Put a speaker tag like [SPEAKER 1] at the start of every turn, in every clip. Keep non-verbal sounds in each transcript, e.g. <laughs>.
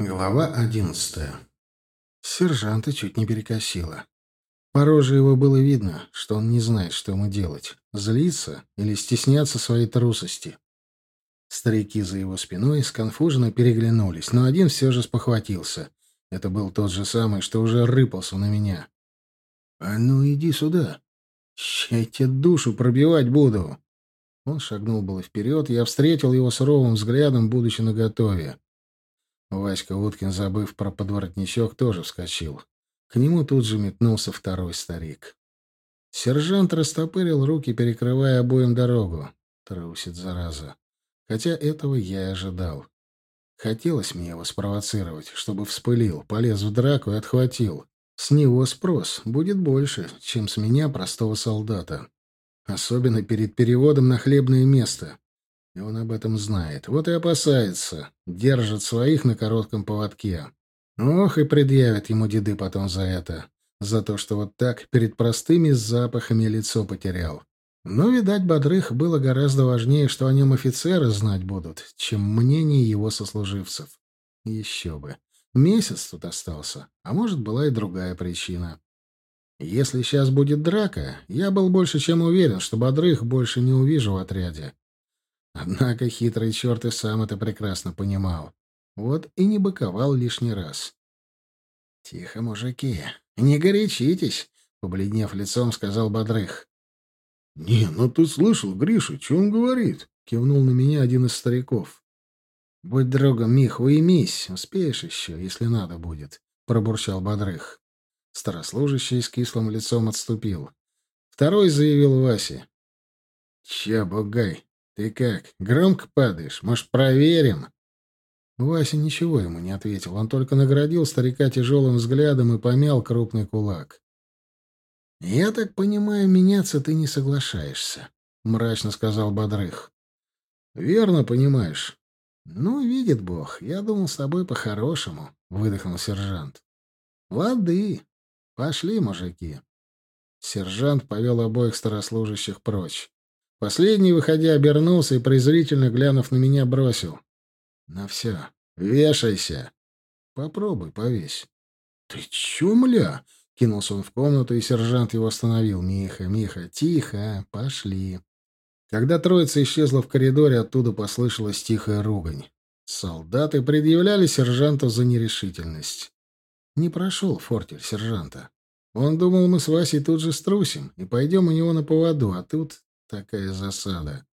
[SPEAKER 1] Глава одиннадцатая. Сержанта чуть не перекосило. По роже его было видно, что он не знает, что ему делать — злиться или стесняться своей трусости. Старики за его спиной сконфуженно переглянулись, но один все же спохватился. Это был тот же самый, что уже рыпался на меня. «А ну, иди сюда. Ща тебе душу пробивать буду!» Он шагнул было вперед, я встретил его суровым взглядом, будучи наготове. Васька Уткин, забыв про подворотничок, тоже вскочил. К нему тут же метнулся второй старик. Сержант растопырил руки, перекрывая обоим дорогу. Трусит, зараза. Хотя этого я и ожидал. Хотелось мне его спровоцировать, чтобы вспылил, полез в драку и отхватил. С него спрос будет больше, чем с меня, простого солдата. Особенно перед переводом на хлебное место. И он об этом знает. Вот и опасается. Держит своих на коротком поводке. Ох, и предъявят ему деды потом за это. За то, что вот так перед простыми запахами лицо потерял. Но, видать, Бодрых было гораздо важнее, что о нем офицеры знать будут, чем мнение его сослуживцев. Еще бы. Месяц тут остался, а может, была и другая причина. Если сейчас будет драка, я был больше чем уверен, что Бодрых больше не увижу в отряде. Однако хитрый черт и сам это прекрасно понимал. Вот и не быковал лишний раз. — Тихо, мужики, не горячитесь, — побледнев лицом, сказал Бодрых. — Не, ну ты слышал, Гриша, что он говорит? — кивнул на меня один из стариков. — Будь другом, Мих, уймись, успеешь еще, если надо будет, — пробурчал Бодрых. Старослужащий с кислым лицом отступил. Второй заявил Васе. — Че, бугай, «Ты как, громко падаешь? Может, проверим?» Вася ничего ему не ответил. Он только наградил старика тяжелым взглядом и помял крупный кулак. «Я так понимаю, меняться ты не соглашаешься», — мрачно сказал Бодрых. «Верно понимаешь». «Ну, видит Бог, я думал с тобой по-хорошему», — выдохнул сержант. «Лады. Пошли, мужики». Сержант повел обоих старослужащих прочь. Последний, выходя, обернулся и, презрительно глянув на меня, бросил. «На все. Вешайся. Попробуй, повесь». «Ты чё, мля?» — кинулся он в комнату, и сержант его остановил. «Миха, Миха, тихо, пошли». Когда троица исчезла в коридоре, оттуда послышалась тихая ругань. Солдаты предъявляли сержанту за нерешительность. Не прошел фортель сержанта. Он думал, мы с Васей тут же струсим и пойдем у него на поводу, а тут такая засада.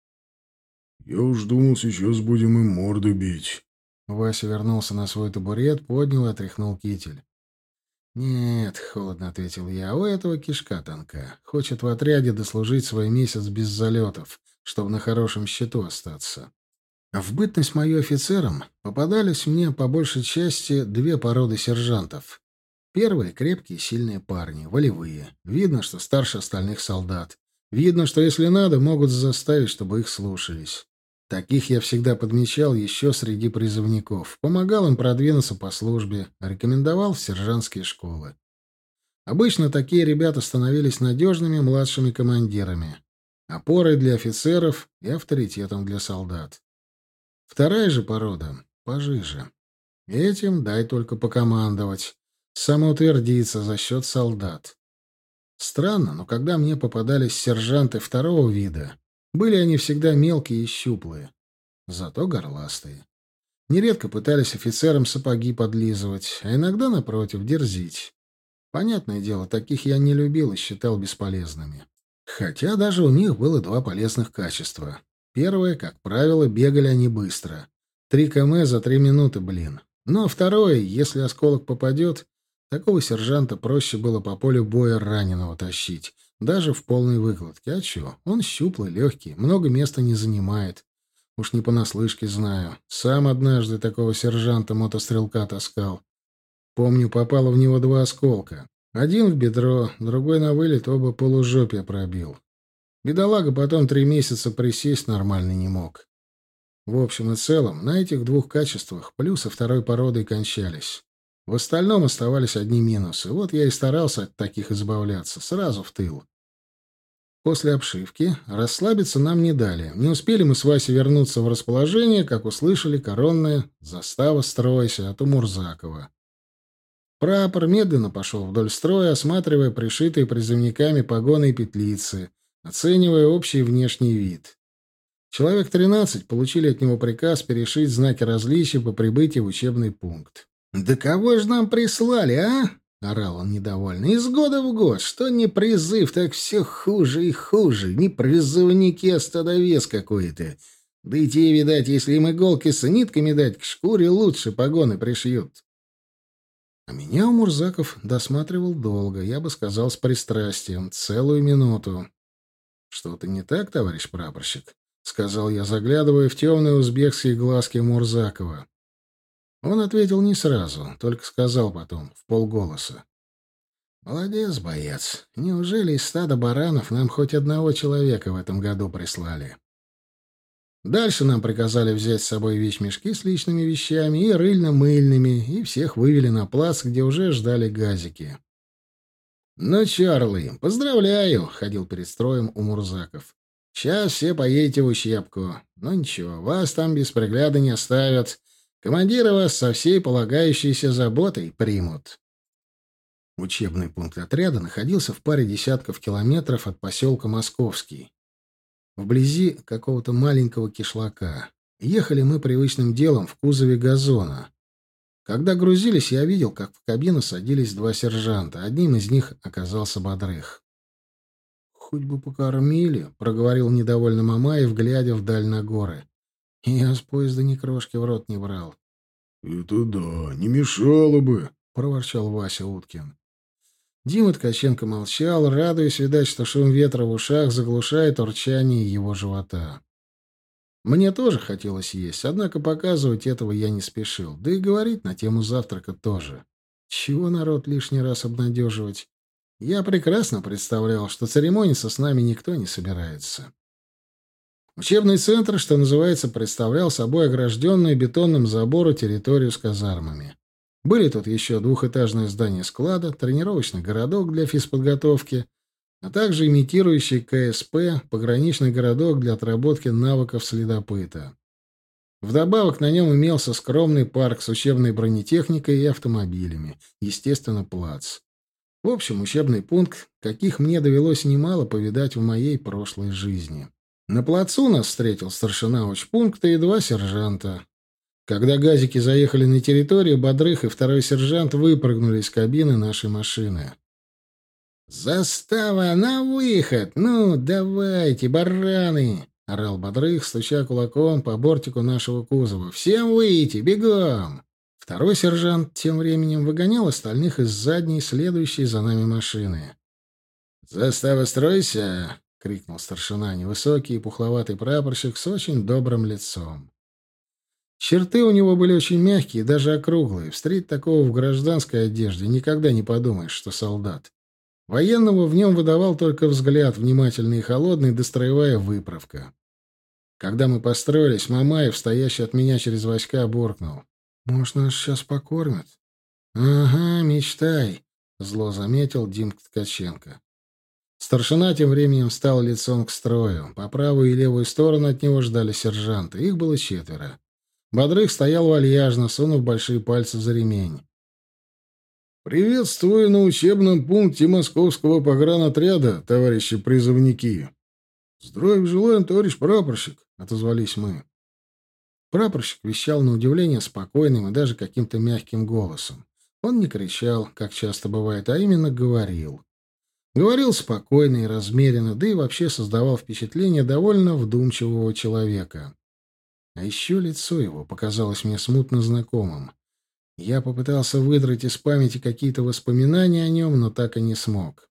[SPEAKER 2] «Я уж думал, сейчас будем им морды бить».
[SPEAKER 1] Вася вернулся на свой табурет, поднял и отряхнул китель. «Нет», — холодно ответил я, — «у этого кишка тонка. Хочет в отряде дослужить свой месяц без залетов, чтобы на хорошем счету остаться». В бытность мою офицером попадались мне по большей части две породы сержантов. Первые — крепкие, сильные парни, волевые. Видно, что старше остальных солдат. Видно, что если надо, могут заставить, чтобы их слушались. Таких я всегда подмечал еще среди призывников. Помогал им продвинуться по службе, рекомендовал в сержантские школы. Обычно такие ребята становились надежными младшими командирами, опорой для офицеров и авторитетом для солдат. Вторая же порода — пожиже. Этим дай только покомандовать, самоутвердиться за счет солдат. Странно, но когда мне попадались сержанты второго вида, были они всегда мелкие и щуплые, зато горластые. Нередко пытались офицерам сапоги подлизывать, а иногда, напротив, дерзить. Понятное дело, таких я не любил и считал бесполезными. Хотя даже у них было два полезных качества. Первое, как правило, бегали они быстро. Три км за три минуты, блин. Но второе, если осколок попадет, Такого сержанта проще было по полю боя раненого тащить, даже в полной выкладке. А чё? Он щуплый, легкий, много места не занимает. Уж не понаслышке знаю. Сам однажды такого сержанта мотострелка таскал. Помню, попало в него два осколка. Один в бедро, другой на вылет, оба полужопья пробил. Бедолага потом три месяца присесть нормально не мог. В общем и целом, на этих двух качествах плюсы второй породы кончались. В остальном оставались одни минусы. Вот я и старался от таких избавляться, сразу в тыл. После обшивки расслабиться нам не дали. Не успели мы с Васей вернуться в расположение, как услышали коронное «Застава, стройся» от Умурзакова. Прапор медленно пошел вдоль строя, осматривая пришитые призывниками погоны и петлицы, оценивая общий внешний вид. Человек 13 получили от него приказ перешить знаки различия по прибытии в учебный пункт. «Да кого же нам прислали, а?» — орал он недовольно. «Из года в год. Что не призыв, так все хуже и хуже. Не призывники, а стадовес какой-то. Да и те, видать, если им иголки с нитками дать, к шкуре лучше погоны пришьют». А меня Мурзаков досматривал долго, я бы сказал, с пристрастием, целую минуту. «Что-то не так, товарищ прапорщик?» — сказал я, заглядывая в темные узбекские глазки Мурзакова. Он ответил не сразу, только сказал потом, в полголоса. «Молодец, боец. Неужели из стада баранов нам хоть одного человека в этом году прислали?» Дальше нам приказали взять с собой вещмешки с личными вещами и рыльно-мыльными, и всех вывели на плац, где уже ждали газики. «Ну, Чарли, поздравляю!» — ходил перед строем у Мурзаков. «Сейчас все поедете в ущепку. Но ничего, вас там без пригляда не оставят. Командиры вас со всей полагающейся заботой примут». Учебный пункт отряда находился в паре десятков километров от поселка Московский вблизи какого-то маленького кишлака. Ехали мы привычным делом в кузове газона. Когда грузились, я видел, как в кабину садились два сержанта. Одним из них оказался Бодрых. «Хоть бы покормили», — проговорил недовольно Мамаев, глядя вдаль на горы. Я с поезда ни крошки в рот не брал.
[SPEAKER 2] «Это да, не мешало бы», —
[SPEAKER 1] проворчал Вася Уткин. Дима Ткаченко молчал, радуясь, видать, что шум ветра в ушах заглушает урчание его живота. Мне тоже хотелось есть, однако показывать этого я не спешил, да и говорить на тему завтрака тоже. Чего народ лишний раз обнадеживать? Я прекрасно представлял, что церемониться с нами никто не собирается. Учебный центр, что называется, представлял собой огражденную бетонным забором территорию с казармами. Были тут еще двухэтажное здание склада, тренировочный городок для физподготовки, а также имитирующий КСП, пограничный городок для отработки навыков следопыта. Вдобавок на нем имелся скромный парк с учебной бронетехникой и автомобилями, естественно, плац. В общем, учебный пункт, каких мне довелось немало повидать в моей прошлой жизни. На плацу нас встретил старшина учпункта и два сержанта. Когда газики заехали на территорию, Бодрых и второй сержант выпрыгнули из кабины нашей машины. «Застава, на выход! Ну, давайте, бараны!» — орал Бодрых, стуча кулаком по бортику нашего кузова. «Всем выйти! Бегом!» Второй сержант тем временем выгонял остальных из задней, следующей за нами машины. «Застава, стройся!» — крикнул старшина, невысокий и пухловатый прапорщик с очень добрым лицом. Черты у него были очень мягкие, даже округлые. Встретить такого в гражданской одежде никогда не подумаешь, что солдат. Военного в нем выдавал только взгляд, внимательный и холодный, достроевая выправка. Когда мы построились, Мамаев, стоящий от меня через войска, буркнул. «Может, нас сейчас покормят?» «Ага, мечтай», — зло заметил Дим Ткаченко. Старшина тем временем встал лицом к строю. По правую и левую сторону от него ждали сержанты. Их было четверо. Бодрых стоял вальяжно, сунув большие пальцы за ремень.
[SPEAKER 2] «Приветствую на учебном пункте московского погранотряда, товарищи призывники!» «Здравия желаем, товарищ прапорщик!» — отозвались мы.
[SPEAKER 1] Прапорщик вещал на удивление спокойным и даже каким-то мягким голосом. Он не кричал, как часто бывает, а именно говорил. Говорил спокойно и размеренно, да и вообще создавал впечатление довольно вдумчивого человека. А еще лицо его показалось мне смутно знакомым. Я попытался выдрать из памяти какие-то воспоминания о нем, но так и не смог.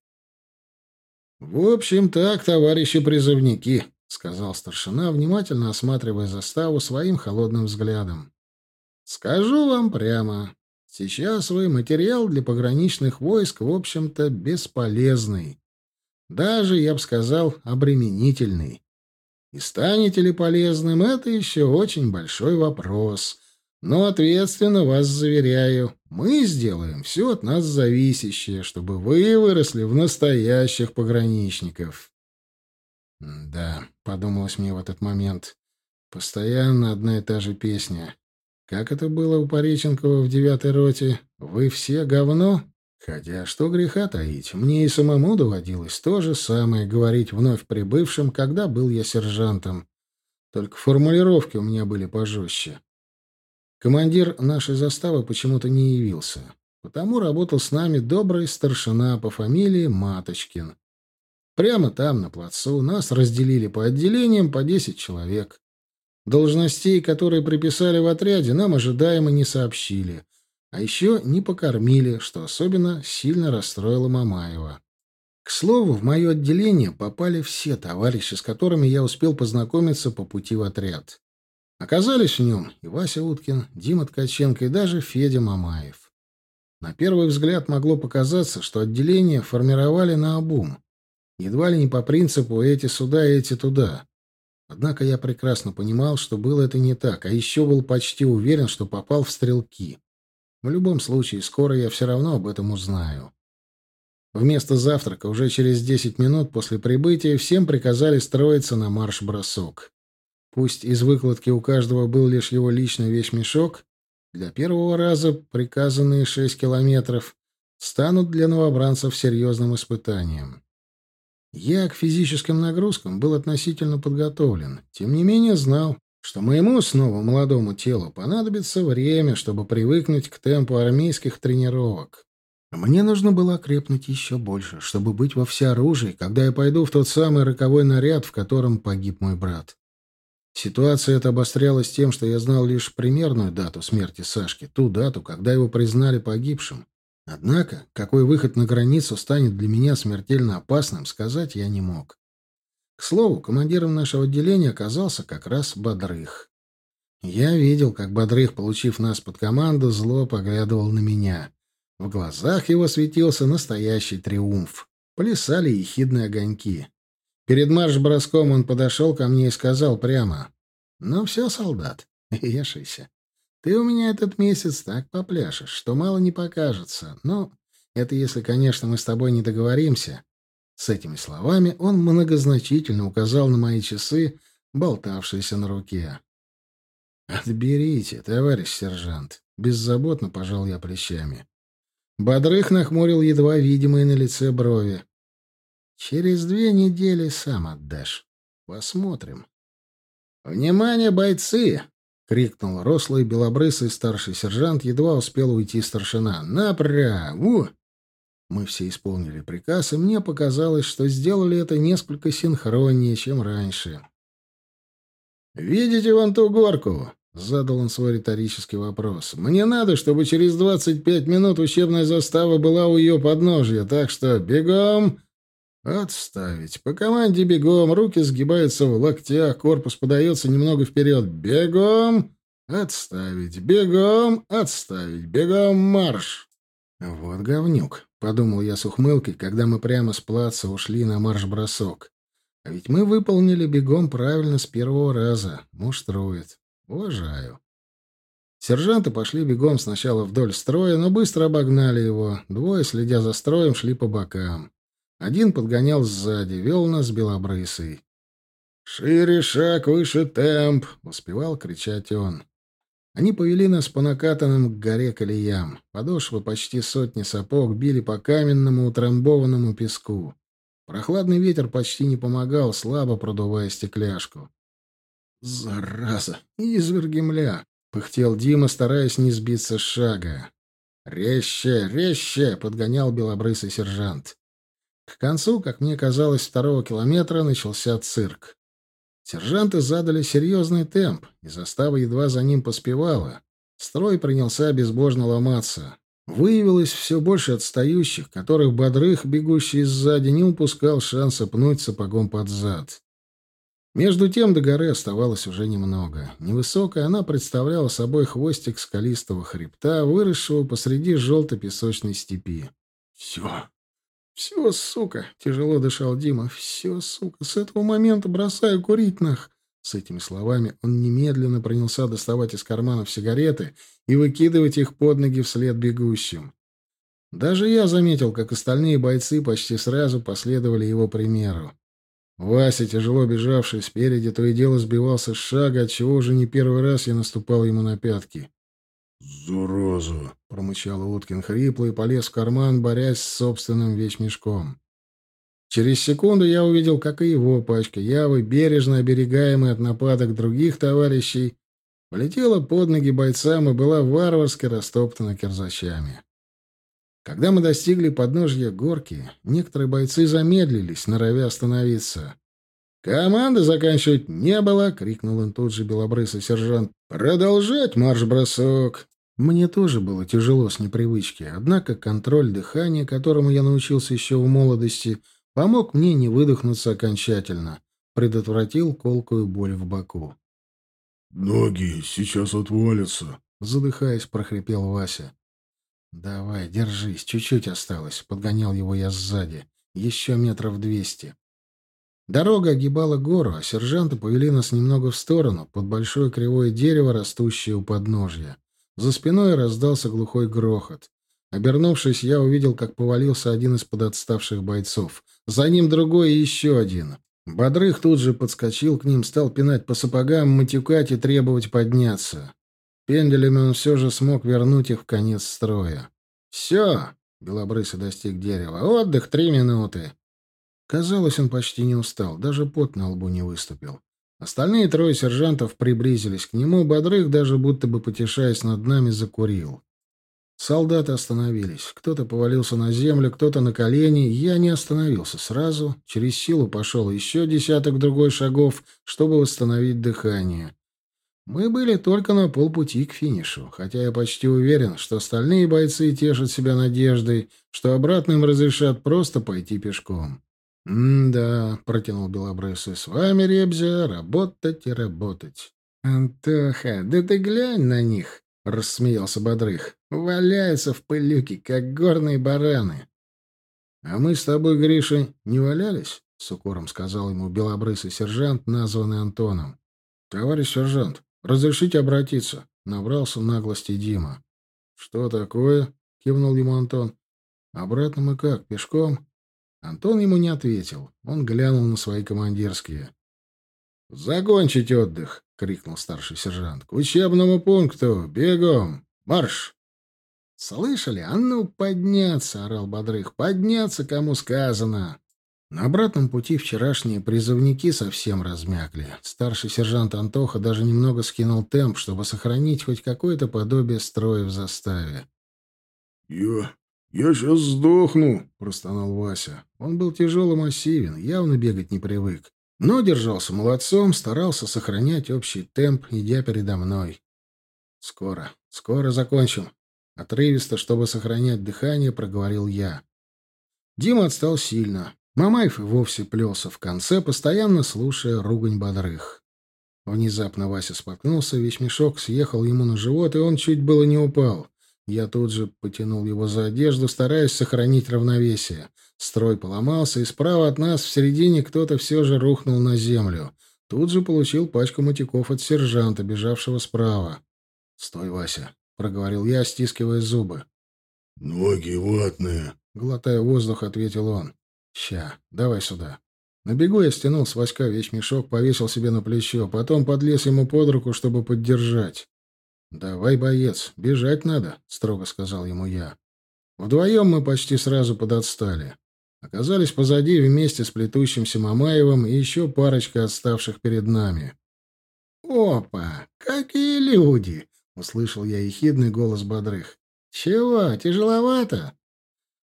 [SPEAKER 1] «В общем, так, товарищи призывники», — сказал старшина, внимательно осматривая заставу своим холодным взглядом. «Скажу вам прямо, сейчас вы материал для пограничных войск, в общем-то, бесполезный. Даже, я бы сказал, обременительный. И станете ли полезным, это еще очень большой вопрос. Но ответственно вас заверяю, мы сделаем все от нас зависящее, чтобы вы выросли в настоящих пограничников. «Да», — подумалось мне в этот момент, — «постоянно одна и та же песня. Как это было у Пореченкова в девятой роте? Вы все говно?» Хотя, что греха таить, мне и самому доводилось то же самое говорить вновь прибывшим, когда был я сержантом. Только формулировки у меня были пожестче. Командир нашей заставы почему-то не явился. Потому работал с нами добрый старшина по фамилии Маточкин. Прямо там, на плацу, нас разделили по отделениям по десять человек. Должностей, которые приписали в отряде, нам ожидаемо не сообщили. А еще не покормили, что особенно сильно расстроило Мамаева. К слову, в мое отделение попали все товарищи, с которыми я успел познакомиться по пути в отряд. Оказались в нем и Вася Уткин, Дима Ткаченко и даже Федя Мамаев. На первый взгляд могло показаться, что отделение формировали на обум. Едва ли не по принципу «эти сюда, эти туда». Однако я прекрасно понимал, что было это не так, а еще был почти уверен, что попал в стрелки. В любом случае, скоро я все равно об этом узнаю. Вместо завтрака уже через десять минут после прибытия всем приказали строиться на марш-бросок. Пусть из выкладки у каждого был лишь его личный вещмешок, для первого раза приказанные шесть километров станут для новобранцев серьезным испытанием. Я к физическим нагрузкам был относительно подготовлен, тем не менее знал, что моему снова молодому телу понадобится время, чтобы привыкнуть к темпу армейских тренировок. Мне нужно было окрепнуть еще больше, чтобы быть во всеоружии, когда я пойду в тот самый роковой наряд, в котором погиб мой брат. Ситуация эта обострялась тем, что я знал лишь примерную дату смерти Сашки, ту дату, когда его признали погибшим. Однако, какой выход на границу станет для меня смертельно опасным, сказать я не мог. К слову, командиром нашего отделения оказался как раз Бодрых. Я видел, как Бодрых, получив нас под команду, зло поглядывал на меня. В глазах его светился настоящий триумф. Плясали ехидные огоньки. Перед марш-броском он подошел ко мне и сказал прямо. «Ну все, солдат, <laughs> вешайся. Ты у меня этот месяц так попляшешь, что мало не покажется. Ну, это если, конечно, мы с тобой не договоримся. С этими словами он многозначительно указал на мои часы, болтавшиеся на руке. «Отберите, товарищ сержант!» Беззаботно пожал я плечами. Бодрых нахмурил едва видимые на лице брови. «Через две недели сам отдашь. Посмотрим». «Внимание, бойцы!» — крикнул рослый белобрысый старший сержант, едва успел уйти старшина. «Направо!» Мы все исполнили приказ, и мне показалось, что сделали это несколько синхроннее, чем раньше. «Видите вон ту горку?» — задал он свой риторический вопрос. «Мне надо, чтобы через двадцать пять минут учебная застава была у ее подножья, так что бегом!» «Отставить. По команде бегом, руки сгибаются в локтях, корпус подается немного вперед. Бегом! Отставить. Бегом! Отставить. Бегом марш!» «Вот говнюк», — подумал я с ухмылкой, когда мы прямо с плаца ушли на марш-бросок. «А ведь мы выполнили бегом правильно с первого раза. Муштрует. Уважаю». Сержанты пошли бегом сначала вдоль строя, но быстро обогнали его. Двое, следя за строем, шли по бокам. Один подгонял сзади, вел нас белобрысый. «Шире шаг, выше темп!» — успевал кричать он. Они повели нас по накатанным к горе колеям. Подошвы почти сотни сапог били по каменному утрамбованному песку. Прохладный ветер почти не помогал, слабо продувая стекляшку. «Зараза! Изверги мля!» — пыхтел Дима, стараясь не сбиться с шага. «Резче, резче!» — подгонял белобрысый сержант. К концу, как мне казалось, второго километра начался цирк. Сержанты задали серьезный темп, и застава едва за ним поспевала. Строй принялся безбожно ломаться. Выявилось все больше отстающих, которых бодрых, бегущий сзади, не упускал шанса пнуть сапогом под зад. Между тем до горы оставалось уже немного. Невысокая она представляла собой хвостик скалистого хребта, выросшего посреди желто-песочной степи. «Все, «Все, сука!» — тяжело дышал Дима. «Все, сука! С этого момента бросаю курить нах!» С этими словами он немедленно принялся доставать из карманов сигареты и выкидывать их под ноги вслед бегущим. Даже я заметил, как остальные бойцы почти сразу последовали его примеру. Вася, тяжело бежавший спереди, то и дело сбивался с шага, отчего уже не первый раз я наступал ему на пятки.
[SPEAKER 2] «Зараза!»
[SPEAKER 1] — промычал Уткин хрипло и полез в карман, борясь с собственным вещмешком. Через секунду я увидел, как и его пачка явы, бережно оберегаемая от нападок других товарищей, полетела под ноги бойцам и была варварски растоптана кирзачами. Когда мы достигли подножья горки, некоторые бойцы замедлились, норовя остановиться. «Команды заканчивать не было!» — крикнул он тут же белобрысый сержант. «Продолжать марш-бросок!» Мне тоже было тяжело с непривычки, однако контроль дыхания, которому я научился еще в молодости, помог мне не выдохнуться окончательно, предотвратил колкую боль в боку.
[SPEAKER 2] «Ноги сейчас отвалятся», —
[SPEAKER 1] задыхаясь, прохрипел Вася. «Давай, держись, чуть-чуть осталось», — подгонял его я сзади. «Еще метров двести». Дорога огибала гору, а сержанты повели нас немного в сторону, под большое кривое дерево, растущее у подножья. За спиной раздался глухой грохот. Обернувшись, я увидел, как повалился один из подотставших бойцов. За ним другой и еще один. Бодрых тут же подскочил к ним, стал пинать по сапогам, матюкать и требовать подняться. Пенделями он все же смог вернуть их в конец строя. «Все!» — Белобрысый достиг дерева. «Отдых три минуты!» Казалось, он почти не устал, даже пот на лбу не выступил. Остальные трое сержантов приблизились к нему, Бодрых, даже будто бы потешаясь над нами, закурил. Солдаты остановились. Кто-то повалился на землю, кто-то на колени. Я не остановился сразу. Через силу пошел еще десяток другой шагов, чтобы восстановить дыхание. Мы были только на полпути к финишу, хотя я почти уверен, что остальные бойцы тешат себя надеждой, что обратно им разрешат просто пойти пешком. «М-да», — протянул Белобрысый, — «с вами, Ребзя, работать и работать». «Антоха, да ты глянь на них!» — рассмеялся Бодрых. «Валяются в пылюке, как горные бараны». «А мы с тобой, Гриша, не валялись?» — с укором сказал ему белобрысый сержант, названный Антоном. «Товарищ сержант, разрешите обратиться?» — набрался наглости Дима. «Что такое?» — кивнул ему Антон. «Обратно мы как, пешком?» Антон ему не ответил. Он глянул на свои командирские. «Закончить отдых!» — крикнул старший сержант. «К учебному пункту! Бегом! Марш!» «Слышали? А ну, подняться!» — орал Бодрых. «Подняться, кому сказано!» На обратном пути вчерашние призывники совсем размякли. Старший сержант Антоха даже немного скинул темп, чтобы сохранить хоть какое-то подобие строя в заставе.
[SPEAKER 2] «Я... я сейчас сдохну!» — простонал Вася.
[SPEAKER 1] Он был тяжело массивен, явно бегать не привык. Но держался молодцом, старался сохранять общий темп, идя передо мной. «Скоро, скоро закончим». Отрывисто, чтобы сохранять дыхание, проговорил я. Дима отстал сильно. Мамаев вовсе плелся в конце, постоянно слушая ругань бодрых. Внезапно Вася споткнулся, весь мешок съехал ему на живот, и он чуть было не упал. Я тут же потянул его за одежду, стараясь сохранить равновесие. Строй поломался, и справа от нас в середине кто-то все же рухнул на землю. Тут же получил пачку мотиков от сержанта, бежавшего справа. «Стой, Вася», — проговорил я, стискивая зубы.
[SPEAKER 2] «Ноги ватные», —
[SPEAKER 1] глотая воздух, ответил он. «Ща, давай сюда». На бегу я стянул с Васька вещмешок, повесил себе на плечо, потом подлез ему под руку, чтобы поддержать. «Давай, боец, бежать надо», — строго сказал ему я. Вдвоем мы почти сразу подотстали. Оказались позади вместе с плетущимся Мамаевым и еще парочка отставших перед нами. «Опа! Какие люди!» — услышал я ехидный голос Бодрых. «Чего, тяжеловато?»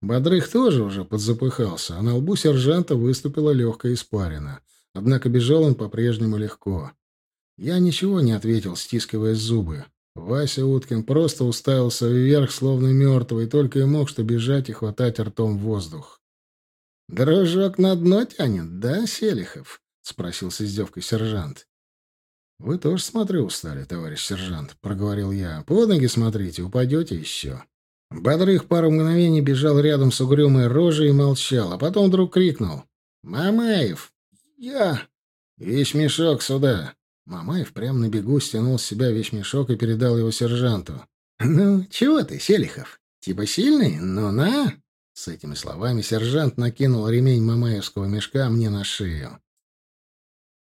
[SPEAKER 1] Бодрых тоже уже подзапыхался, а на лбу сержанта выступила легкая испарина. Однако бежал он по-прежнему легко. Я ничего не ответил, стискивая зубы. Вася Уткин просто уставился вверх, словно мертвый, только и мог что бежать и хватать ртом воздух. «Дружок на дно тянет, да, Селихов?» — спросил с издевкой сержант. «Вы тоже, смотрю, устали, товарищ сержант», — проговорил я. «Под ноги смотрите, упадете еще». Бодрых пару мгновений бежал рядом с угрюмой рожей и молчал, а потом вдруг крикнул. «Мамаев! Я! Весь мешок сюда!» Мамаев прямо на бегу стянул с себя весь мешок и передал его сержанту. «Ну, чего ты, Селихов? Типа сильный? Ну, на!» С этими словами сержант накинул ремень мамаевского мешка мне на шею.